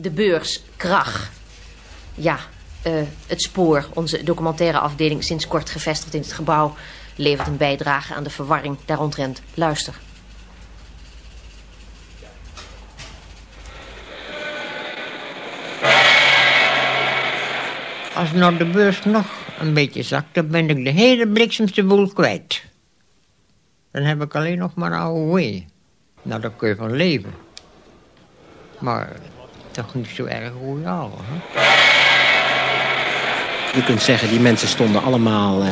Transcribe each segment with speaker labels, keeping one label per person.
Speaker 1: de beurs Krach. Ja, uh, het spoor, onze documentaire afdeling sinds kort gevestigd in het gebouw... levert een bijdrage aan de verwarring daaromtrent. Luister.
Speaker 2: Als nou de beurs nog een beetje zakt... dan ben ik de hele bliksemste boel kwijt. Dan heb ik alleen nog maar AOW. Nou, daar kun je van leven. Maar toch niet zo erg royaal, hè?
Speaker 3: Je kunt zeggen, die mensen stonden allemaal eh,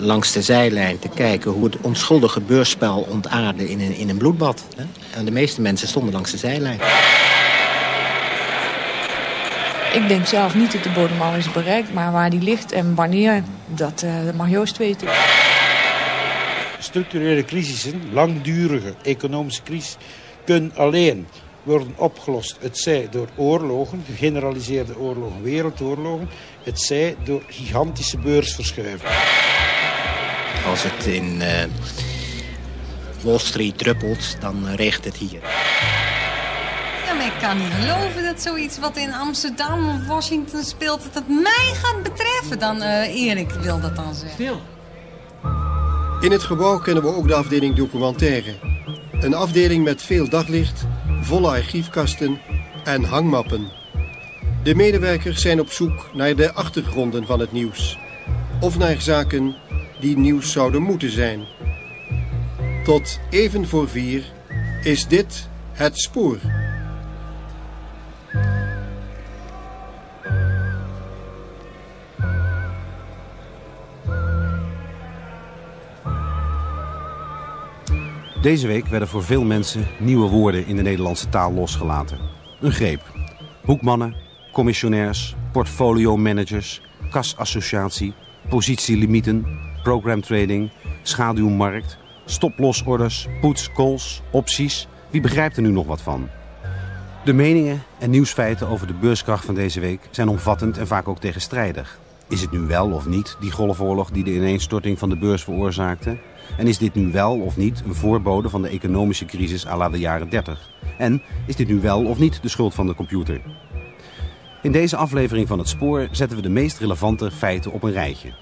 Speaker 3: langs de zijlijn te kijken... hoe het onschuldige beursspel ontaarde in een, in een bloedbad. Hè? En de meeste mensen stonden langs de zijlijn.
Speaker 4: Ik denk zelf niet dat de bodem al is bereikt, maar waar die ligt en wanneer, dat, uh, dat mag Joost weten.
Speaker 5: Structurele crisissen, langdurige economische crisis, kunnen alleen worden opgelost. Het zij door oorlogen, gegeneraliseerde oorlogen, wereldoorlogen. Het zij door gigantische beursverschuivingen.
Speaker 3: Als het in uh, Wall Street druppelt, dan regent het hier.
Speaker 6: Ja, maar ik kan niet geloven dat zoiets wat in Amsterdam of Washington speelt... dat het mij gaat betreffen dan. Uh, Erik wil dat dan zeggen. Stil.
Speaker 7: In het gebouw kennen we ook de afdeling documentaire. Een afdeling met veel daglicht, volle archiefkasten en hangmappen. De medewerkers zijn op zoek naar de achtergronden van het nieuws. Of naar zaken die nieuws zouden moeten zijn. Tot even voor vier is dit het spoor.
Speaker 8: Deze week werden voor veel mensen nieuwe woorden in de Nederlandse taal losgelaten. Een greep. Hoekmannen, commissionairs, portfolio-managers, kasassociatie, positielimieten, programtrading, schaduwmarkt, stoplosorders, puts, calls, opties. Wie begrijpt er nu nog wat van? De meningen en nieuwsfeiten over de beurskracht van deze week zijn omvattend en vaak ook tegenstrijdig. Is het nu wel of niet die golfoorlog die de ineenstorting van de beurs veroorzaakte? En is dit nu wel of niet een voorbode van de economische crisis à la de jaren 30? En is dit nu wel of niet de schuld van de computer? In deze aflevering van Het Spoor zetten we de meest relevante feiten op een rijtje.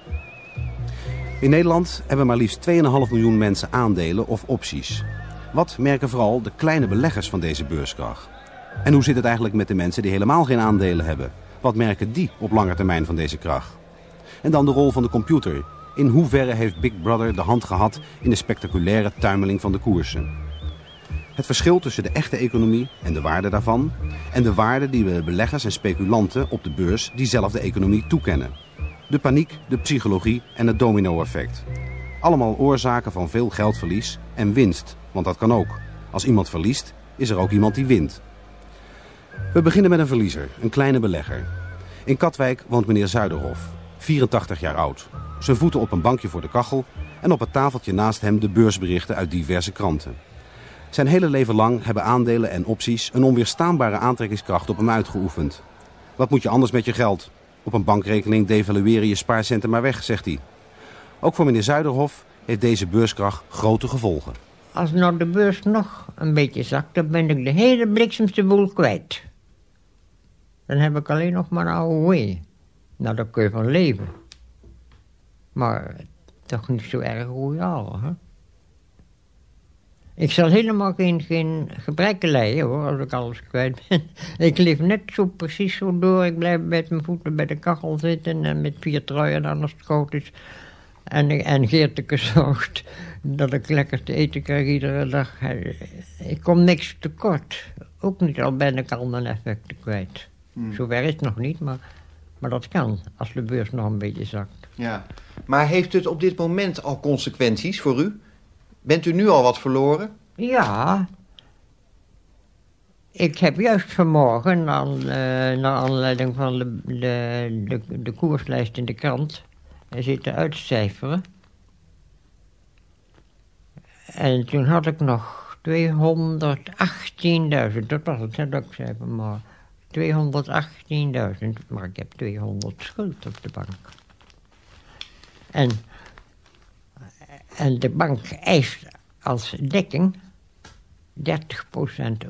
Speaker 8: In Nederland hebben maar liefst 2,5 miljoen mensen aandelen of opties. Wat merken vooral de kleine beleggers van deze beurskracht? En hoe zit het eigenlijk met de mensen die helemaal geen aandelen hebben? Wat merken die op lange termijn van deze kracht? En dan de rol van de computer. In hoeverre heeft Big Brother de hand gehad in de spectaculaire tuimeling van de koersen? Het verschil tussen de echte economie en de waarde daarvan... en de waarde die we beleggers en speculanten op de beurs diezelfde economie toekennen. De paniek, de psychologie en het domino-effect. Allemaal oorzaken van veel geldverlies en winst, want dat kan ook. Als iemand verliest, is er ook iemand die wint. We beginnen met een verliezer, een kleine belegger. In Katwijk woont meneer Zuiderhof, 84 jaar oud. Zijn voeten op een bankje voor de kachel en op het tafeltje naast hem de beursberichten uit diverse kranten. Zijn hele leven lang hebben aandelen en opties een onweerstaanbare aantrekkingskracht op hem uitgeoefend. Wat moet je anders met je geld? Op een bankrekening devalueren je spaarcenten maar weg, zegt hij. Ook voor meneer Zuiderhof heeft deze beurskracht grote gevolgen.
Speaker 2: Als nou de beurs nog een beetje zakt, dan ben ik de hele bliksemste boel kwijt. Dan heb ik alleen nog maar AOW. Nou, daar kun je van leven. Maar toch niet zo erg royaal, hè? Ik zal helemaal geen, geen gebreken lijden, hoor, als ik alles kwijt ben. ik leef net zo precies zo door. Ik blijf met mijn voeten bij de kachel zitten en met vier truien aan de schoot is. En, en Geerteke zorgt dat ik lekker te eten krijg iedere dag. Ik kom niks tekort. Ook niet, al ben ik al mijn effecten kwijt. Hmm. Zover is het nog niet, maar, maar dat kan als de beurs nog een beetje zakt.
Speaker 9: Ja, maar heeft het op dit moment al consequenties voor u? Bent u nu al wat verloren?
Speaker 2: Ja. Ik heb juist vanmorgen, aan, uh, naar aanleiding van de, de, de, koerslijst in de krant, zitten uitcijferen. En toen had ik nog 218.000, dat was het, dat ik zei vanmorgen. 218.000, maar ik heb 200 schuld op de bank. En, en de bank eist als dekking 30%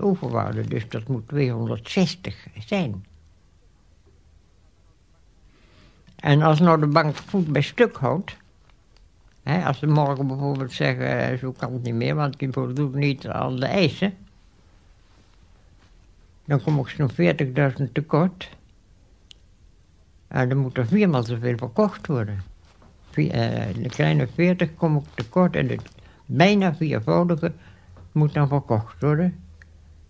Speaker 2: overwaarde. Dus dat moet 260 zijn. En als nou de bank voet bij stuk houdt... Hè, als ze morgen bijvoorbeeld zeggen, eh, zo kan het niet meer... want die voldoet niet aan de eisen... dan kom ik zo'n 40.000 tekort... En dan moet er viermaal zoveel verkocht worden. Eh, de kleine 40 kom ik tekort en het bijna viervoudige moet dan verkocht worden.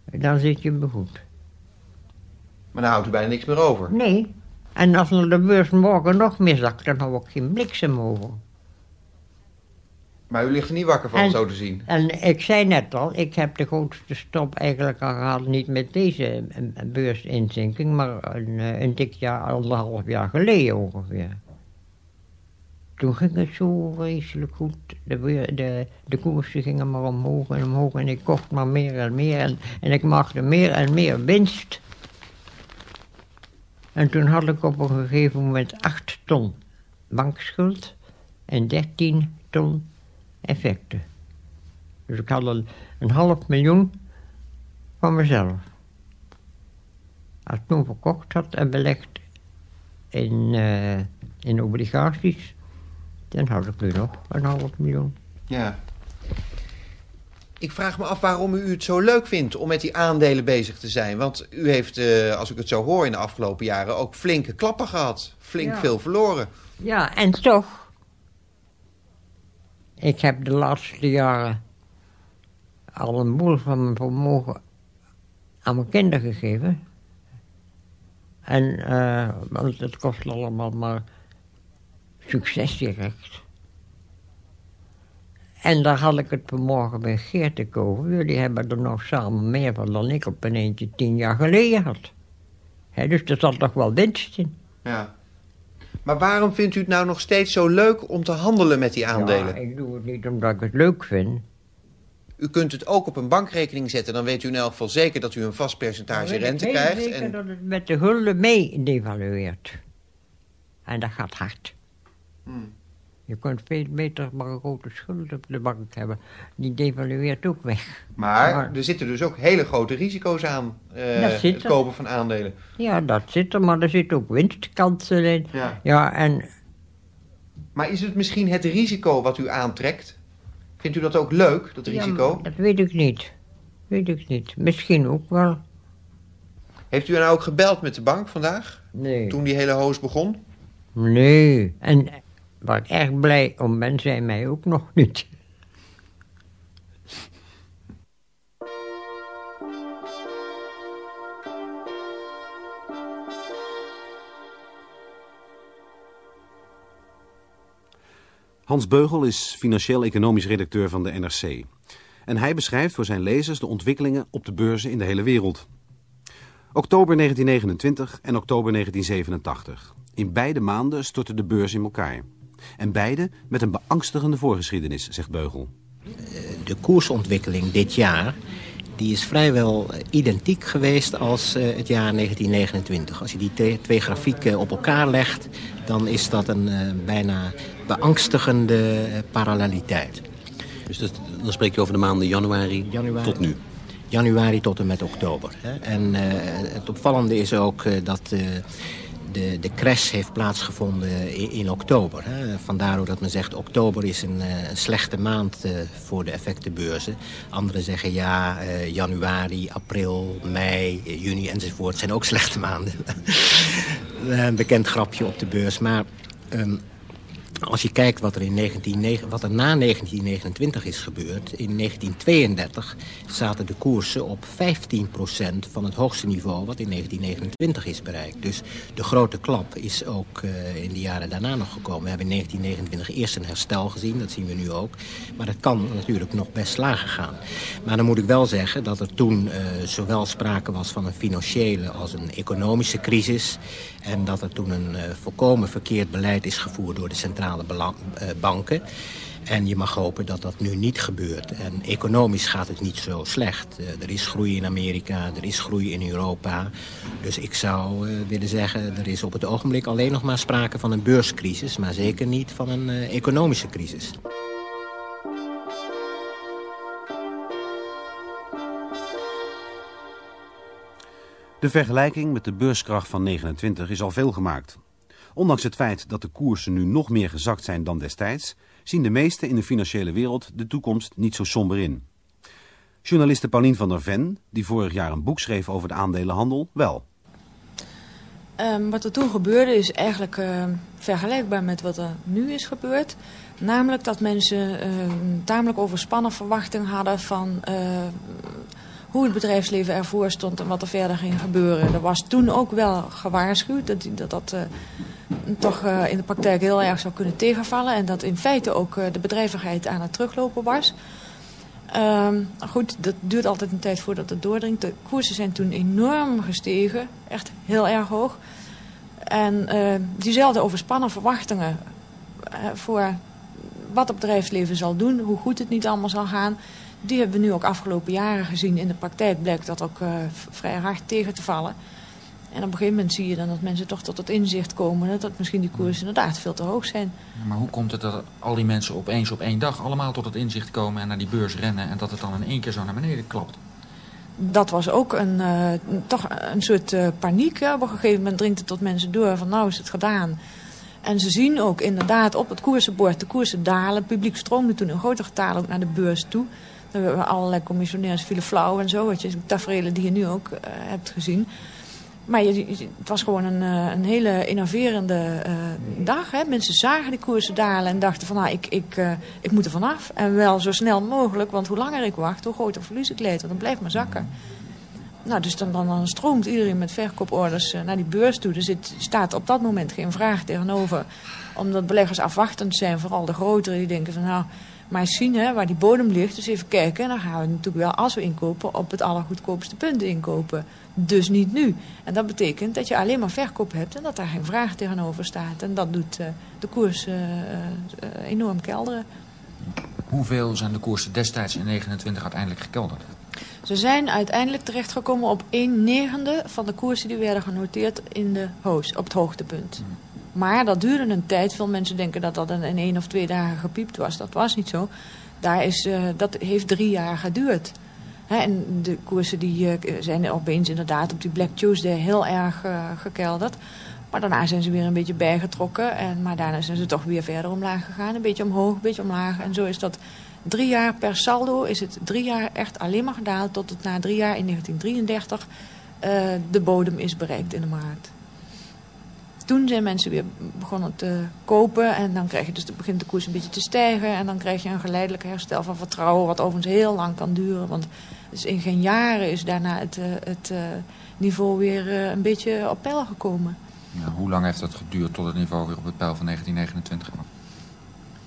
Speaker 2: Dan zit je begoed.
Speaker 9: Maar dan houdt u bijna niks meer over.
Speaker 2: Nee. En als er de beurs morgen nog meer zakt, dan hou ik geen bliksem over.
Speaker 9: Maar u ligt er niet wakker van,
Speaker 2: En-
Speaker 9: zo te zien.
Speaker 2: En ik zei net al, ik heb de grootste stop eigenlijk al gehad, niet met deze eh, beursinzinking, maar een, eh, een dik jaar, anderhalf jaar geleden ongeveer. Toen ging het zo vreselijk goed. De, de, de koersen gingen maar omhoog en omhoog en ik kocht maar meer en meer en, en ik maakte meer en meer winst. En toen had ik op een gegeven moment 8 ton bankschuld en 13 ton effecten. Dus ik had een, een half miljoen van mezelf. Als ik toen verkocht had en belegd in, eh, in obligaties, dan had ik nu nog een half miljoen.
Speaker 9: Ja. Ik vraag me af waarom u het zo leuk vindt om met die aandelen bezig te zijn. Want u heeft, eh, als ik het zo hoor, in de afgelopen jaren ook flinke klappen gehad. Flink
Speaker 2: Ja.
Speaker 9: veel verloren.
Speaker 2: Ja, en toch. Ik heb de laatste jaren al een boel van mijn vermogen aan mijn kinderen gegeven. En, eh, want het kost allemaal maar succes direct. En daar had ik het vanmorgen bij Geert over. Jullie hebben er nog samen meer van dan ik op een eentje tien jaar geleden had. Dus er zat toch wel winst in.
Speaker 9: Ja. Maar waarom vindt u het nou nog steeds zo leuk om te handelen met die aandelen?
Speaker 2: Ja, ik doe het niet omdat ik het leuk vind.
Speaker 9: U kunt het ook op een bankrekening zetten. Dan weet u in elk geval zeker dat u een vast percentage
Speaker 2: weet ik
Speaker 9: rente krijgt.
Speaker 2: zeker
Speaker 9: En...
Speaker 2: dat het met de gulden mee devalueert. En dat gaat hard.
Speaker 9: Hmm.
Speaker 2: Je kunt veel beter maar een grote schuld op de bank hebben. Die devalueert ook weg.
Speaker 9: Maar
Speaker 2: Maar-
Speaker 9: er zitten dus ook hele grote risico's aan. eh, het
Speaker 2: er.
Speaker 9: kopen van aandelen.
Speaker 2: Ja, dat zit er, maar er zitten ook winstkansen in.
Speaker 9: Ja.
Speaker 2: Ja, en
Speaker 9: Maar is het misschien het risico wat u aantrekt? Vindt u dat ook leuk, dat
Speaker 2: Ja,
Speaker 9: risico?
Speaker 2: maar dat weet ik niet. Weet ik niet. Misschien ook wel.
Speaker 9: Heeft u nou ook gebeld met de bank vandaag?
Speaker 2: Nee.
Speaker 9: Toen die hele hoos begon?
Speaker 2: Nee. En waar ik erg blij om ben, zijn mij ook nog niet.
Speaker 8: Hans Beugel is financieel-economisch redacteur van de NRC. En hij beschrijft voor zijn lezers de ontwikkelingen op de beurzen in de hele wereld. Oktober 1929 en oktober 1987. In beide maanden stortte de beurs in elkaar. En beide met een beangstigende voorgeschiedenis, zegt Beugel.
Speaker 3: De koersontwikkeling dit jaar die is vrijwel eh, identiek geweest als eh, het jaar 1929. Als je die twee grafieken op elkaar legt, dan is dat een eh, bijna beangstigende eh, paralleliteit.
Speaker 10: Dus dat, dan spreek je over de maanden januari,
Speaker 3: Januari.
Speaker 10: tot nu.
Speaker 3: Januari tot en met oktober. En eh, het opvallende is ook eh, dat eh, de, de crash heeft plaatsgevonden in, oktober. Hè. Vandaar dat men zegt oktober is een, eh, een slechte maand eh, voor de effectenbeurzen. Anderen zeggen ja, eh, januari, april, mei, juni enzovoort zijn ook slechte maanden. een bekend grapje op de beurs. Maar ehm, als je kijkt wat er, in 19, wat er na 1929 is gebeurd... in 1932 zaten de koersen op 15% van het hoogste niveau... wat in 1929 is bereikt. Dus de grote klap is ook eh, in de jaren daarna nog gekomen. We hebben in 1929 eerst een herstel gezien, dat zien we nu ook. Maar dat kan natuurlijk nog best lager gaan. Maar dan moet ik wel zeggen dat er toen eh, zowel sprake was van een financiële... als een economische crisis... en dat er toen een eh, volkomen verkeerd beleid is gevoerd door de centrale eh, banken. En je mag hopen dat dat nu niet gebeurt. En economisch gaat het niet zo slecht. Eh, er is groei in Amerika, er is groei in Europa. Dus ik zou eh, willen zeggen, er is op het ogenblik alleen nog maar sprake van een beurscrisis... maar zeker niet van een economische crisis.
Speaker 8: De vergelijking met de beurskracht van 29 is al veel gemaakt. Ondanks het feit dat de koersen nu nog meer gezakt zijn dan destijds, zien de meesten in de financiële wereld de toekomst niet zo somber in. Journaliste Paulien van der Ven, die vorig jaar een boek schreef over de aandelenhandel, wel.
Speaker 4: Um, wat er toen gebeurde is eigenlijk uh, vergelijkbaar met wat er nu is gebeurd. Namelijk dat mensen uh, tamelijk overspannen verwachting hadden van hoe het bedrijfsleven ervoor stond en wat er verder ging gebeuren. Er was toen ook wel gewaarschuwd dat dat, dat toch in de praktijk heel erg zou kunnen tegenvallen. En dat in feite ook de bedrijvigheid aan het teruglopen was. Um, goed, dat duurt altijd een tijd voordat het doordringt. De koersen zijn toen enorm gestegen, echt heel erg hoog. En diezelfde overspannen verwachtingen voor wat het bedrijfsleven zal doen, hoe goed het niet allemaal zal gaan, die hebben we nu ook afgelopen jaren gezien. In de praktijk blijkt dat ook uh, vrij hard tegen te vallen. En op een gegeven moment zie je dan dat mensen toch tot het inzicht komen... dat misschien die koersen inderdaad veel te hoog zijn.
Speaker 11: Maar hoe komt het dat al die mensen opeens op één dag... allemaal tot het inzicht komen en naar die beurs rennen... en dat het dan in één keer zo naar beneden klapt?
Speaker 4: Dat was ook een, uh, toch een soort uh, paniek. Op een gegeven moment dringt het tot mensen door van nou is het gedaan. En ze zien ook inderdaad op het koersenbord de koersen dalen. Het publiek stroomde toen in grote getalen ook naar de beurs toe. Allerlei commissionairs vielen flauw en zo. Je, tafereelen die je nu ook uh, hebt gezien. Maar je, het was gewoon een, eh, een hele innoverende uh, dag. Hè. Mensen zagen die koersen dalen en dachten van... Nou, ik, ik, ik moet er vanaf. En wel zo snel mogelijk, want hoe langer ik wacht... hoe groter verlies ik leed, want dan blijft maar zakken. Nou, dus dan, dan, dan stroomt iedereen met verkooporders naar die beurs toe. Dus het staat op dat moment geen vraag tegenover. Omdat beleggers afwachtend zijn, vooral de grotere... die denken van nou maar zien hè, waar die bodem ligt. Dus even kijken. En dan gaan we natuurlijk wel, als we inkopen, op het allergoedkoopste punt inkopen. Dus niet nu. En dat betekent dat je alleen maar verkoop hebt en dat daar geen vraag tegenover staat. En dat doet uh, de koers uh, uh, enorm kelderen.
Speaker 11: Hoeveel zijn de koersen destijds in 29 uiteindelijk gekelderd?
Speaker 4: Ze zijn uiteindelijk terechtgekomen op 1 negende van de koersen die werden genoteerd in de hoos, op het hoogtepunt. Hmm. Maar dat duurde een tijd. Veel mensen denken dat dat in één of twee dagen gepiept was. Dat was niet zo. Daar is, uh, dat heeft drie jaar geduurd. En de koersen die, uh, zijn opeens inderdaad op die Black Tuesday heel erg uh, gekelderd. Maar daarna zijn ze weer een beetje bijgetrokken. En, maar daarna zijn ze toch weer verder omlaag gegaan. Een beetje omhoog, een beetje omlaag. En zo is dat drie jaar per saldo is het drie jaar echt alleen maar gedaald... tot het na drie jaar in 1933 de bodem is bereikt in de markt toen zijn mensen weer begonnen te kopen. En dan krijg je dus, begint de koers een beetje te stijgen. En dan krijg je een geleidelijk herstel van vertrouwen. Wat overigens heel lang kan duren. Want dus in geen jaren is daarna het, uh, het uh, niveau weer uh, een beetje op peil gekomen.
Speaker 11: Ja, hoe lang heeft dat geduurd tot het niveau weer op het peil van 1929 kwam?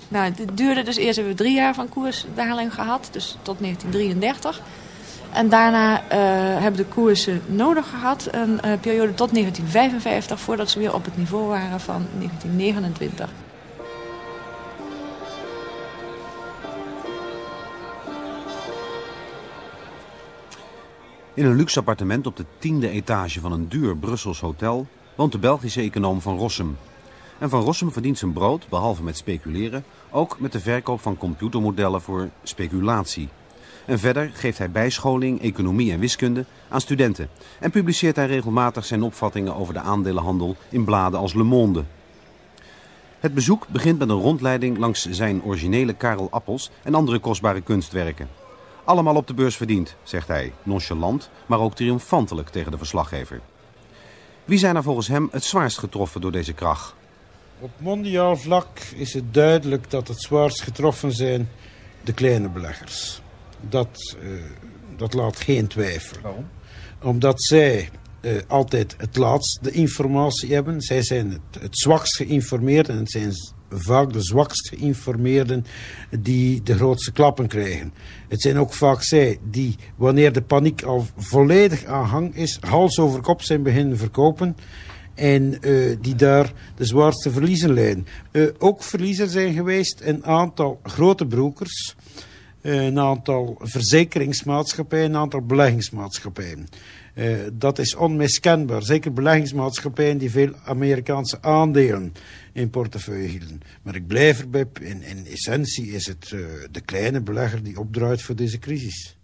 Speaker 4: Nou, het duurde dus eerst hebben we drie jaar van koersdaling gehad. Dus tot 1933. En daarna uh, hebben de koersen nodig gehad, een uh, periode tot 1955, voordat ze weer op het niveau waren van 1929.
Speaker 8: In een luxe appartement op de tiende etage van een duur Brussels hotel woont de Belgische econoom Van Rossum. En Van Rossum verdient zijn brood, behalve met speculeren, ook met de verkoop van computermodellen voor speculatie. En verder geeft hij bijscholing, economie en wiskunde aan studenten. En publiceert hij regelmatig zijn opvattingen over de aandelenhandel in bladen als Le Monde. Het bezoek begint met een rondleiding langs zijn originele Karel Appels en andere kostbare kunstwerken. Allemaal op de beurs verdiend, zegt hij, nonchalant, maar ook triomfantelijk tegen de verslaggever. Wie zijn er volgens hem het zwaarst getroffen door deze kracht?
Speaker 5: Op mondiaal vlak is het duidelijk dat het zwaarst getroffen zijn de kleine beleggers dat, uh, dat laat geen twijfel.
Speaker 11: Waarom?
Speaker 5: Omdat zij uh, altijd het laatste informatie hebben. Zij zijn het, het zwakst geïnformeerd en het zijn vaak de zwakst geïnformeerden die de grootste klappen krijgen. Het zijn ook vaak zij die, wanneer de paniek al volledig aan hang is, hals over kop zijn beginnen verkopen en uh, die daar de zwaarste verliezen leiden. Uh, ook verliezer zijn geweest een aantal grote brokers eh, een aantal verzekeringsmaatschappijen, een aantal beleggingsmaatschappijen. Uh, dat is onmiskenbaar. Zeker beleggingsmaatschappijen die veel Amerikaanse aandelen in portefeuille hielden. Maar ik blijf erbij, in, in essentie is het uh, de kleine belegger die opdraait voor deze crisis.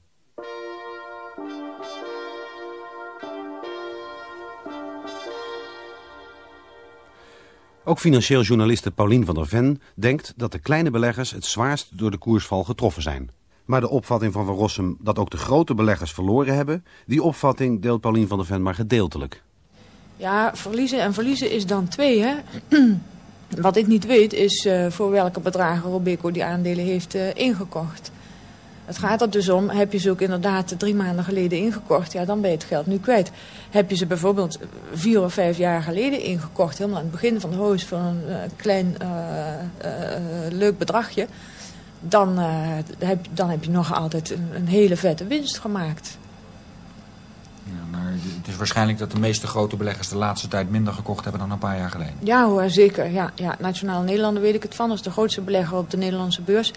Speaker 8: Ook financieel journaliste Paulien van der Ven denkt dat de kleine beleggers het zwaarst door de koersval getroffen zijn. Maar de opvatting van Van Rossum dat ook de grote beleggers verloren hebben, die opvatting deelt Paulien van der Ven maar gedeeltelijk.
Speaker 4: Ja, verliezen en verliezen is dan twee, hè. Wat ik niet weet is uh, voor welke bedragen Robeco die aandelen heeft uh, ingekocht. Het gaat er dus om, heb je ze ook inderdaad drie maanden geleden ingekocht, ja dan ben je het geld nu kwijt. Heb je ze bijvoorbeeld vier of vijf jaar geleden ingekocht, helemaal aan het begin van de hoos voor een uh, klein leuk bedragje, dan, heb, dan heb je nog altijd een, een hele vette winst gemaakt.
Speaker 11: Ja, maar het is waarschijnlijk dat de meeste grote beleggers de laatste tijd minder gekocht hebben dan een paar jaar geleden.
Speaker 4: Ja hoor, zeker. Ja, ja. Nationaal Nederlanden weet ik het van. Dat is de grootste belegger op de Nederlandse beurs.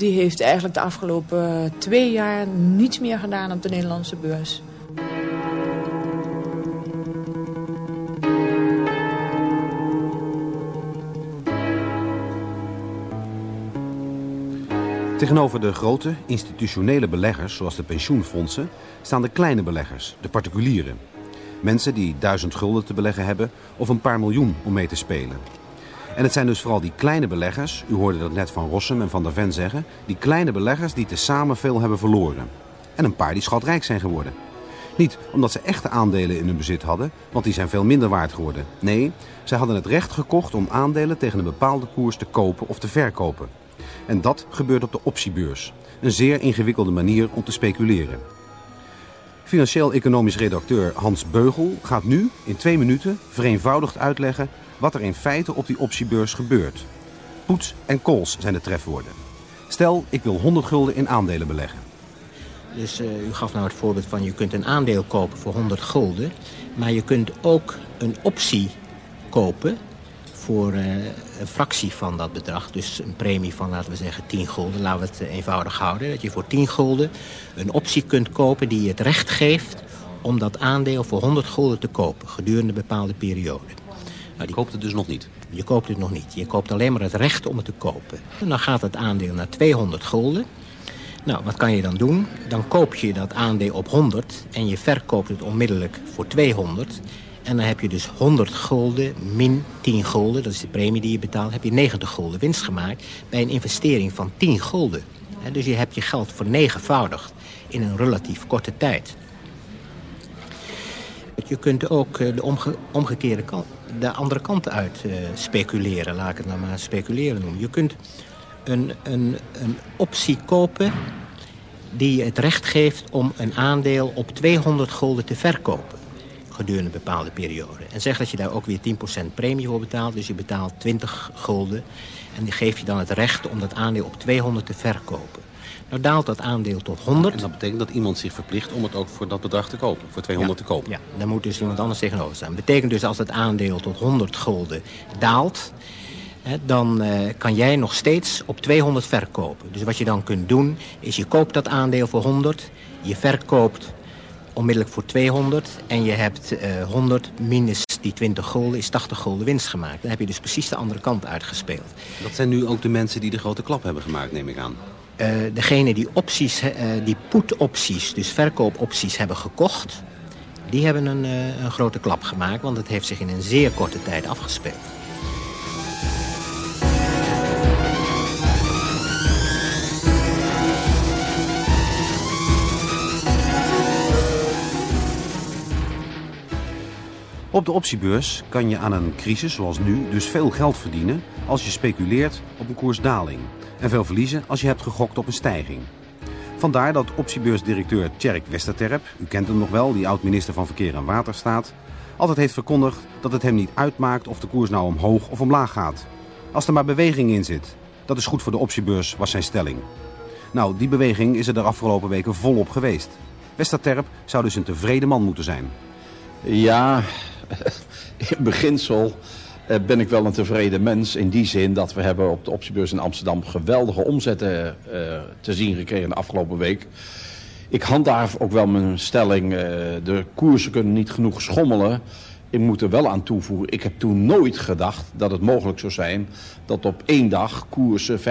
Speaker 4: Die heeft eigenlijk de afgelopen twee jaar niets meer gedaan op de Nederlandse beurs.
Speaker 8: Tegenover de grote institutionele beleggers, zoals de pensioenfondsen, staan de kleine beleggers, de particulieren. Mensen die duizend gulden te beleggen hebben of een paar miljoen om mee te spelen. En het zijn dus vooral die kleine beleggers, u hoorde dat net van Rossum en van der Ven zeggen, die kleine beleggers die tezamen veel hebben verloren. En een paar die schatrijk zijn geworden. Niet omdat ze echte aandelen in hun bezit hadden, want die zijn veel minder waard geworden. Nee, zij hadden het recht gekocht om aandelen tegen een bepaalde koers te kopen of te verkopen. En dat gebeurt op de optiebeurs. Een zeer ingewikkelde manier om te speculeren. Financieel-economisch redacteur Hans Beugel gaat nu in twee minuten vereenvoudigd uitleggen wat er in feite op die optiebeurs gebeurt. Poets en kools zijn de trefwoorden. Stel, ik wil 100 gulden in aandelen beleggen.
Speaker 3: Dus uh, u gaf nou het voorbeeld van je kunt een aandeel kopen voor 100 gulden. Maar je kunt ook een optie kopen voor uh, een fractie van dat bedrag. Dus een premie van, laten we zeggen, 10 gulden. Laten we het eh, eenvoudig houden. Dat je voor 10 gulden een optie kunt kopen die je het recht geeft... om dat aandeel voor 100 gulden te kopen gedurende een bepaalde periode.
Speaker 10: Nou, die koopt het dus nog niet?
Speaker 3: Je koopt het nog niet. Je koopt alleen maar het recht om het te kopen. En dan gaat het aandeel naar 200 gulden. Nou, wat kan je dan doen? Dan koop je dat aandeel op 100 en je verkoopt het onmiddellijk voor 200. En dan heb je dus 100 gulden min 10 gulden, dat is de premie die je betaalt, heb je 90 gulden winst gemaakt bij een investering van 10 gulden. dus je hebt je geld vernegenvoudigd in een relatief korte tijd. Je kunt ook eh, de omgekeerde kant, de andere kant uit uh, speculeren, laat ik het nou maar speculeren noemen. Je kunt een, een, een optie kopen die je het recht geeft om een aandeel op 200 gulden te verkopen gedurende een bepaalde periode. En zeg dat je daar ook weer 10% premie voor betaalt. Dus je betaalt 20 gulden. En die geef je dan het recht om dat aandeel op 200 te verkopen. Nou daalt dat aandeel tot 100.
Speaker 10: En dat betekent dat iemand zich verplicht om het ook voor dat bedrag te kopen. Voor 200 te kopen.
Speaker 3: Ja, daar moet dus iemand anders tegenover staan. Dat betekent dus als het aandeel tot 100 gulden daalt... Hè, dan uh, kan jij nog steeds op 200 verkopen. Dus wat je dan kunt doen, is je koopt dat aandeel voor 100... je verkoopt onmiddellijk voor 200 en je hebt uh, 100 minus die 20 gulden is 80 gulden winst gemaakt. Dan heb je dus precies de andere kant uitgespeeld.
Speaker 10: Dat zijn nu ook de mensen die de grote klap hebben gemaakt, neem ik aan.
Speaker 3: Uh, degene die opties, uh, die put-opties, dus verkoopopties hebben gekocht... die hebben een, uh, een grote klap gemaakt, want het heeft zich in een zeer korte tijd afgespeeld.
Speaker 8: Op de optiebeurs kan je aan een crisis zoals nu dus veel geld verdienen als je speculeert op een koersdaling. En veel verliezen als je hebt gegokt op een stijging. Vandaar dat optiebeursdirecteur Tjerk Westerterp, u kent hem nog wel, die oud-minister van Verkeer en Waterstaat, altijd heeft verkondigd dat het hem niet uitmaakt of de koers nou omhoog of omlaag gaat. Als er maar beweging in zit, dat is goed voor de optiebeurs, was zijn stelling. Nou, die beweging is er de afgelopen weken volop geweest. Westerterp zou dus een tevreden man moeten zijn.
Speaker 12: Ja, in beginsel ben ik wel een tevreden mens. In die zin dat we hebben op de optiebeurs in Amsterdam geweldige omzetten uh, te zien gekregen de afgelopen week. Ik handhaaf ook wel mijn stelling, uh, de koersen kunnen niet genoeg schommelen. Ik moet er wel aan toevoegen, ik heb toen nooit gedacht dat het mogelijk zou zijn dat op één dag koersen 15%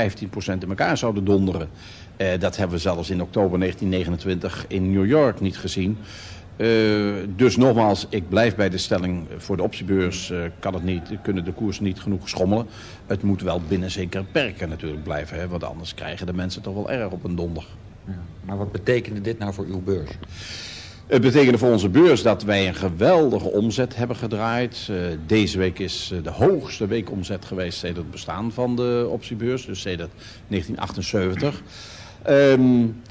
Speaker 12: in elkaar zouden donderen. dat hebben we zelfs in oktober 1929 in New York niet gezien. Uh, dus nogmaals, ik blijf bij de stelling voor de optiebeurs uh, kan het niet, kunnen de koersen niet genoeg schommelen. Het moet wel binnen zekere perken natuurlijk blijven, hè, want anders krijgen de mensen toch wel erg op een donder.
Speaker 11: Ja, maar wat betekende dit nou voor uw beurs?
Speaker 12: Het betekende voor onze beurs dat wij een geweldige omzet hebben gedraaid. Uh, deze week is de hoogste weekomzet geweest sinds het bestaan van de optiebeurs, dus sinds 1978. Um,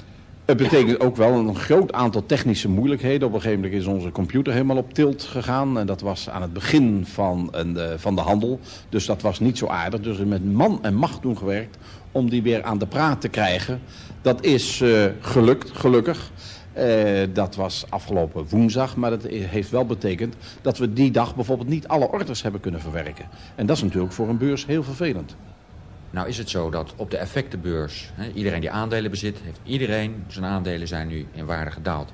Speaker 12: het betekent ook wel een groot aantal technische moeilijkheden. Op een gegeven moment is onze computer helemaal op tilt gegaan. En dat was aan het begin van, een, uh, van de handel. Dus dat was niet zo aardig. Dus we met man en macht toen gewerkt om die weer aan de praat te krijgen. Dat is uh, gelukt, gelukkig. Uh, dat was afgelopen woensdag, maar dat heeft wel betekend dat we die dag bijvoorbeeld niet alle orders hebben kunnen verwerken. En dat is natuurlijk voor een beurs heel vervelend.
Speaker 11: Nou is het zo dat op de effectenbeurs, iedereen die aandelen bezit, heeft iedereen, zijn aandelen zijn nu in waarde gedaald.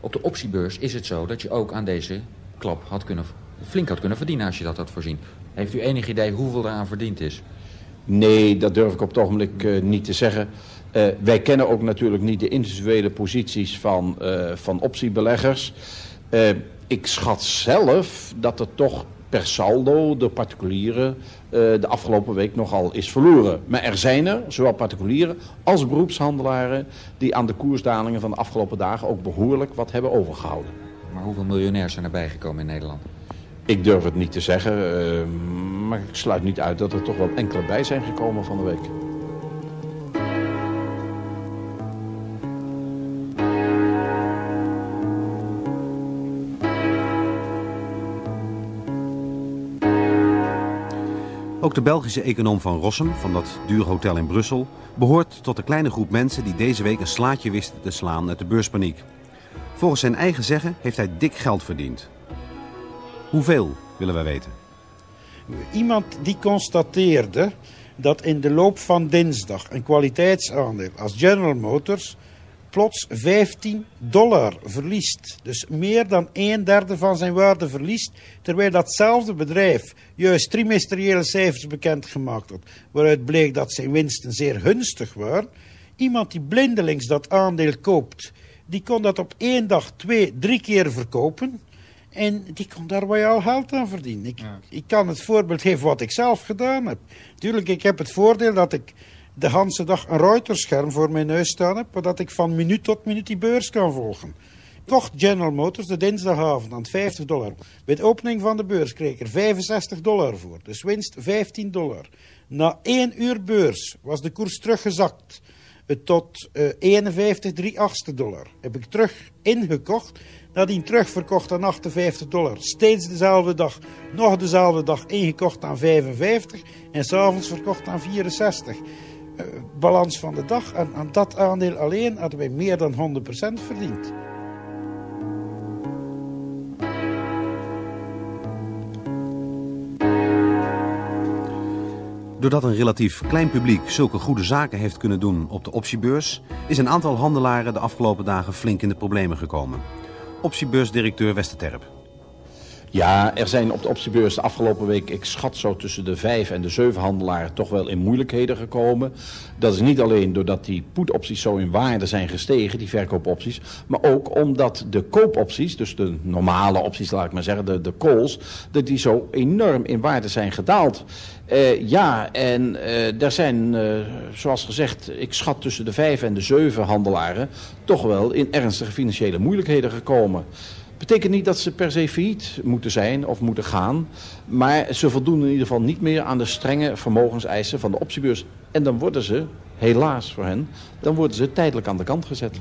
Speaker 11: Op de optiebeurs is het zo dat je ook aan deze klap had kunnen, flink had kunnen verdienen als je dat had voorzien. Heeft u enig idee hoeveel eraan verdiend is?
Speaker 12: Nee, dat durf ik op het ogenblik uh, niet te zeggen. Uh, wij kennen ook natuurlijk niet de individuele posities van, uh, van optiebeleggers. ik schat zelf dat er toch per saldo de particulieren de afgelopen week nogal is verloren. Maar er zijn er, zowel particulieren als beroepshandelaren... die aan de koersdalingen van de afgelopen dagen ook behoorlijk wat hebben overgehouden.
Speaker 11: Maar hoeveel miljonairs zijn er bijgekomen in Nederland?
Speaker 12: Ik durf het niet te zeggen, uh, maar ik sluit niet uit dat er toch wel enkele bij zijn gekomen van de week.
Speaker 8: Ook de Belgische econoom van Rossum, van dat duur hotel in Brussel... behoort tot de kleine groep mensen die deze week een slaatje wisten te slaan uit de beurspaniek. Volgens zijn eigen zeggen heeft hij dik geld verdiend. Hoeveel, willen wij weten.
Speaker 5: Iemand die constateerde dat in de loop van dinsdag een kwaliteitsaandeel als General Motors plots 15 dollar verliest. Dus meer dan een derde van zijn waarde verliest. Terwijl datzelfde bedrijf juist trimestriële cijfers bekendgemaakt had. Waaruit bleek dat zijn winsten zeer gunstig waren. Iemand die blindelings dat aandeel koopt, die kon dat op één dag twee, drie keer verkopen. En die kon daar royaal geld aan verdienen. Ik, ja. ik kan het voorbeeld geven wat ik zelf gedaan heb. Tuurlijk, ik heb het voordeel dat ik de hele dag een Reuters-scherm voor mijn neus staan zodat ik van minuut tot minuut die beurs kan volgen. Kocht General Motors de dinsdagavond aan 50 dollar. Bij de opening van de beurs kreeg ik er 65 dollar voor, dus winst 15 dollar. Na één uur beurs was de koers teruggezakt tot uh, 51,38 dollar. Heb ik terug ingekocht, nadien terugverkocht aan 58 dollar. Steeds dezelfde dag, nog dezelfde dag ingekocht aan 55 en s'avonds verkocht aan 64 balans van de dag. En aan dat aandeel alleen hadden wij meer dan 100% verdiend.
Speaker 8: Doordat een relatief klein publiek zulke goede zaken heeft kunnen doen op de optiebeurs... is een aantal handelaren de afgelopen dagen flink in de problemen gekomen. Optiebeursdirecteur Westerterp.
Speaker 12: Ja, er zijn op de optiebeurs de afgelopen week, ik schat zo tussen de vijf en de zeven handelaren, toch wel in moeilijkheden gekomen. Dat is niet alleen doordat die put-opties zo in waarde zijn gestegen, die verkoopopties, maar ook omdat de koopopties, dus de normale opties, laat ik maar zeggen, de, de calls, dat die zo enorm in waarde zijn gedaald. Uh, ja, en uh, er zijn, uh, zoals gezegd, ik schat tussen de vijf en de zeven handelaren toch wel in ernstige financiële moeilijkheden gekomen. Betekent niet dat ze per se failliet moeten zijn of moeten gaan. Maar ze voldoen in ieder geval niet meer aan de strenge vermogenseisen van de optiebeurs. En dan worden ze, helaas voor hen, dan worden ze tijdelijk aan de kant gezet.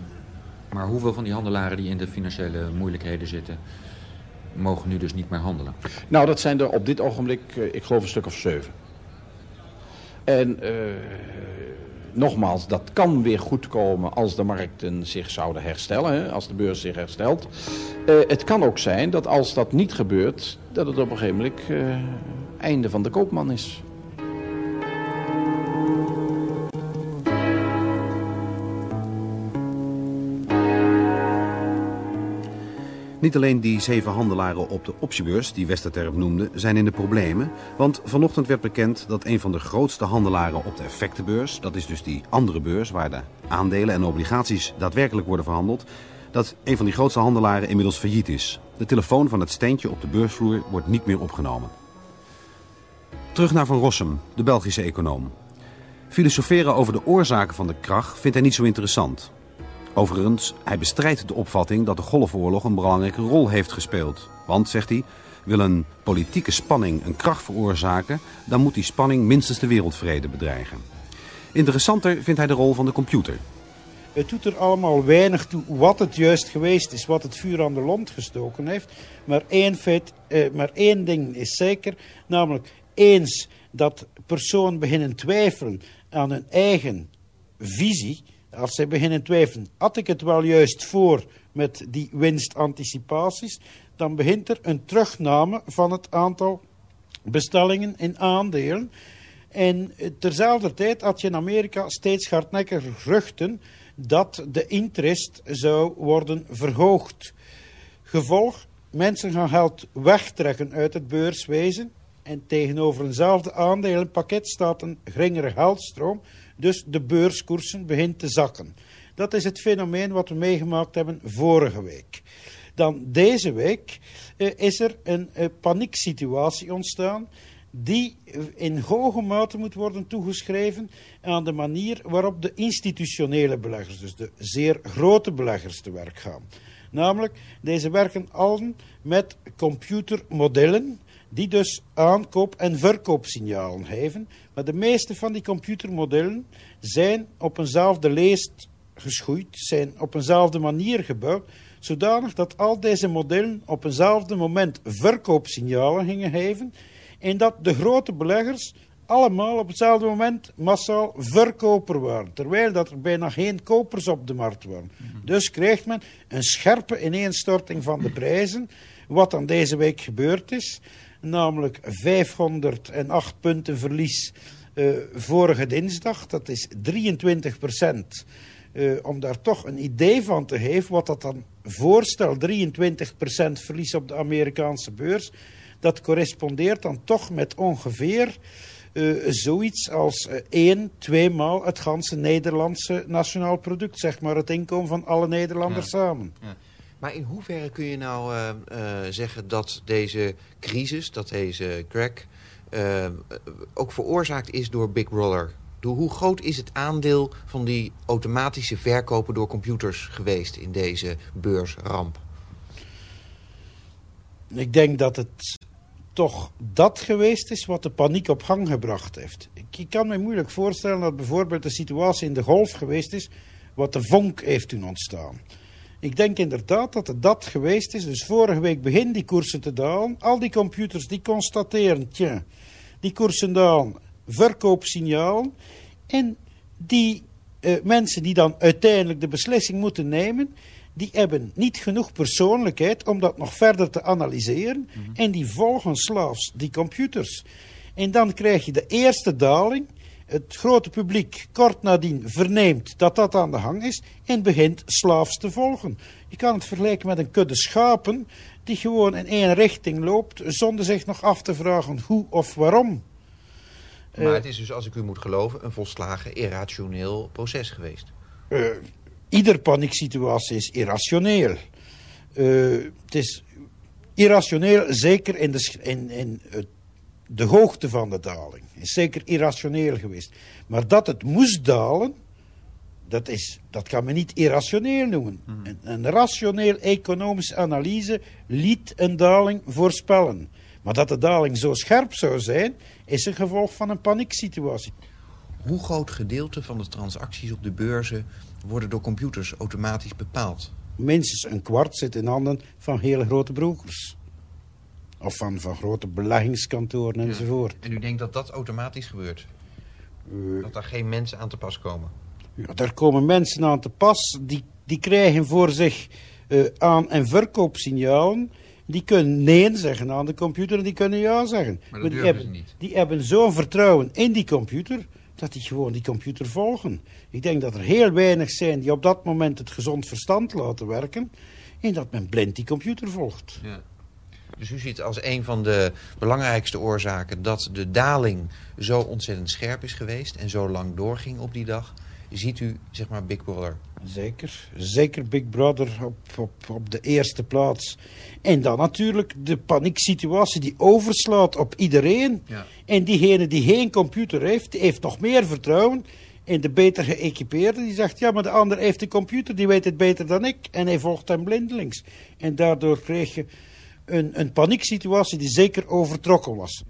Speaker 11: Maar hoeveel van die handelaren die in de financiële moeilijkheden zitten, mogen nu dus niet meer handelen?
Speaker 12: Nou, dat zijn er op dit ogenblik, ik geloof een stuk of zeven. En... Uh, nogmaals, dat kan weer goed komen als de markten zich zouden herstellen, als de beurs zich herstelt. Uh, het kan ook zijn dat als dat niet gebeurt, dat het op een gegeven moment uh, einde van de koopman is.
Speaker 8: Niet alleen die zeven handelaren op de optiebeurs, die Westerterp noemde, zijn in de problemen. Want vanochtend werd bekend dat een van de grootste handelaren op de effectenbeurs... dat is dus die andere beurs waar de aandelen en obligaties daadwerkelijk worden verhandeld... dat een van die grootste handelaren inmiddels failliet is. De telefoon van het steentje op de beursvloer wordt niet meer opgenomen. Terug naar Van Rossum, de Belgische econoom. Filosoferen over de oorzaken van de krach vindt hij niet zo interessant. Overigens, hij bestrijdt de opvatting dat de Golfoorlog een belangrijke rol heeft gespeeld. Want, zegt hij, wil een politieke spanning een kracht veroorzaken... dan moet die spanning minstens de wereldvrede bedreigen. Interessanter vindt hij de rol van de computer.
Speaker 5: Het doet er allemaal weinig toe wat het juist geweest is, wat het vuur aan de lont gestoken heeft. Maar één, feit, eh, maar één ding is zeker, namelijk eens dat personen beginnen twijfelen aan hun eigen visie, als zij beginnen twijfelen, had ik het wel juist voor met die winstanticipaties, dan begint er een terugname van het aantal bestellingen in aandelen. En terzelfde tijd had je in Amerika steeds hardnekkiger geruchten dat de interest zou worden verhoogd. Gevolg, mensen gaan geld wegtrekken uit het beurswezen en tegenover eenzelfde aandelenpakket staat een geringere geldstroom, dus de beurskoersen begint te zakken. Dat is het fenomeen wat we meegemaakt hebben vorige week. Dan deze week eh, is er een eh, panieksituatie ontstaan die in hoge mate moet worden toegeschreven aan de manier waarop de institutionele beleggers, dus de zeer grote beleggers, te werk gaan. Namelijk, deze werken allen met computermodellen, die dus aankoop- en verkoopsignalen geven. Maar de meeste van die computermodellen zijn op eenzelfde leest geschoeid, zijn op eenzelfde manier gebouwd, zodanig dat al deze modellen op eenzelfde moment verkoopsignalen gingen geven en dat de grote beleggers allemaal op hetzelfde moment massaal verkoper waren, terwijl dat er bijna geen kopers op de markt waren. Dus kreeg men een scherpe ineenstorting van de prijzen, wat dan deze week gebeurd is, namelijk 508 punten verlies uh, vorige dinsdag, dat is 23 procent. Uh, om daar toch een idee van te geven wat dat dan voorstelt, 23% verlies op de Amerikaanse beurs, dat correspondeert dan toch met ongeveer uh, zoiets als één, twee maal het ganse Nederlandse nationaal product, zeg maar het inkomen van alle Nederlanders
Speaker 9: Ja.
Speaker 5: samen.
Speaker 9: Ja. Maar in hoeverre kun je nou eh, eh, zeggen dat deze crisis, dat deze crack, eh, ook veroorzaakt is door Big Brother? Hoe groot is het aandeel van die automatische verkopen door computers geweest in deze beursramp?
Speaker 5: Ik denk dat het toch dat geweest is wat de paniek op gang gebracht heeft. Ik kan me moeilijk voorstellen dat bijvoorbeeld de situatie in de golf geweest is wat de vonk heeft toen ontstaan. Ik denk inderdaad dat het dat geweest is. Dus vorige week begin die koersen te dalen. Al die computers die constateren, tja, die koersen dalen, verkoopsignalen. En die eh, mensen die dan uiteindelijk de beslissing moeten nemen, die hebben niet genoeg persoonlijkheid om dat nog verder te analyseren. En die volgen slaafs die computers. En dan krijg je de eerste daling. Het grote publiek kort nadien verneemt dat dat aan de hang is en begint slaafs te volgen. Je kan het vergelijken met een kudde schapen die gewoon in één richting loopt zonder zich nog af te vragen hoe of waarom.
Speaker 9: Maar
Speaker 5: Eh,
Speaker 9: het is dus, als ik u moet geloven, een volslagen irrationeel proces geweest.
Speaker 5: Eh, ieder panieksituatie is irrationeel. Eh, het is irrationeel, zeker in, de, in, in het- de hoogte van de daling. Is zeker irrationeel geweest. Maar dat het moest dalen, dat, is, dat kan men niet irrationeel noemen. Een, een rationeel economische analyse liet een daling voorspellen. Maar dat de daling zo scherp zou zijn, is een gevolg van een panieksituatie.
Speaker 9: Hoe groot gedeelte van de transacties op de beurzen worden door computers automatisch bepaald?
Speaker 5: minstens een kwart zit in handen van hele grote brokers. Of van, van grote beleggingskantoren enzovoort.
Speaker 9: En u denkt dat dat automatisch gebeurt? Dat daar geen mensen aan te pas komen?
Speaker 5: Ja, daar komen mensen aan te pas, die, die krijgen voor zich eh, aan- en verkoopsignalen. Die kunnen nee zeggen aan de computer en die kunnen ja zeggen.
Speaker 9: Maar dat
Speaker 5: die, hebben,
Speaker 9: niet.
Speaker 5: die hebben zo'n vertrouwen in die computer dat die gewoon die computer volgen. Ik denk dat er heel weinig zijn die op dat moment het gezond verstand laten werken. En dat men blind die computer volgt.
Speaker 9: Ja. Dus u ziet als een van de belangrijkste oorzaken dat de daling zo ontzettend scherp is geweest en zo lang doorging op die dag, ziet u zeg maar Big Brother.
Speaker 5: Zeker. Zeker Big Brother op, op, op de eerste plaats. En dan natuurlijk de panieksituatie die overslaat op iedereen.
Speaker 11: Ja.
Speaker 5: En diegene die geen computer heeft, die heeft nog meer vertrouwen in de beter geëquipeerde. Die zegt, ja, maar de ander heeft een computer, die weet het beter dan ik. En hij volgt hem blindelings. En daardoor kreeg je een, een panieksituatie die zeker overtrokken was.